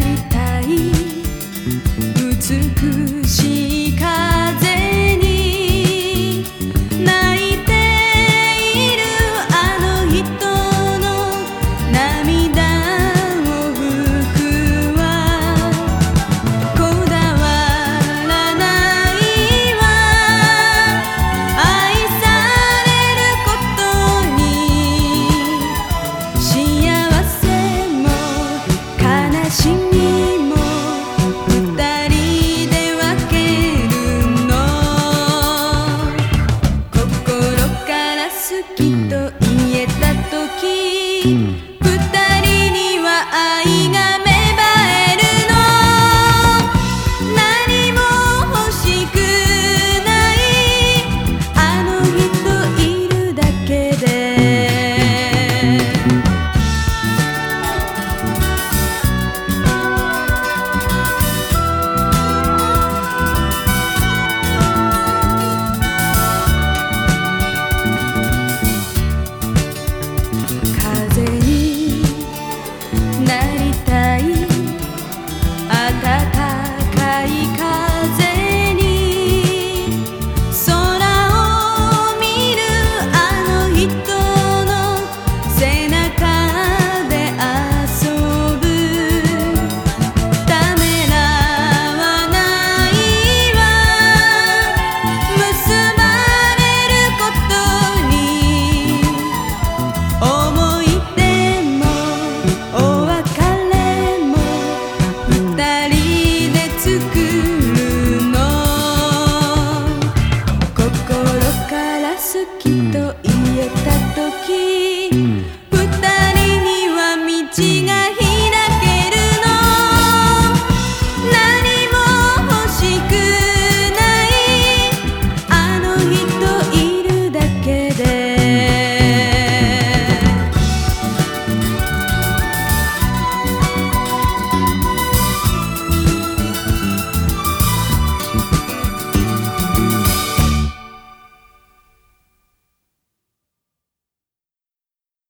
りたい」好きと言えた時、Cause